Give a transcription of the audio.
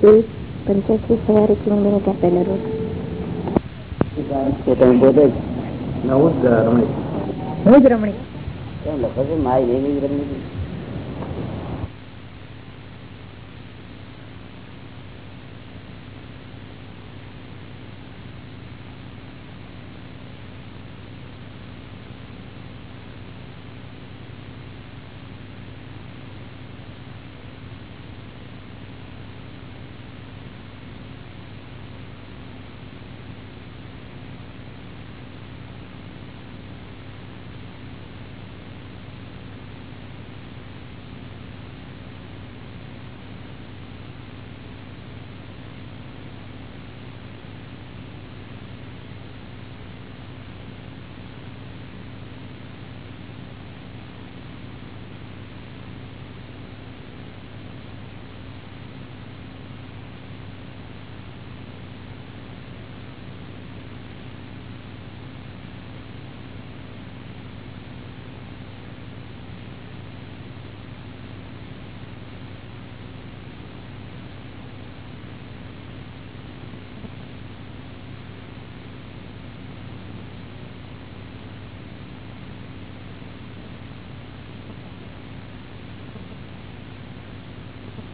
પંચ્યાસી સવારે કિલોમીટર પહેલા રોડ હું જ રમણી લખો છો માય ઇઝ રમણીક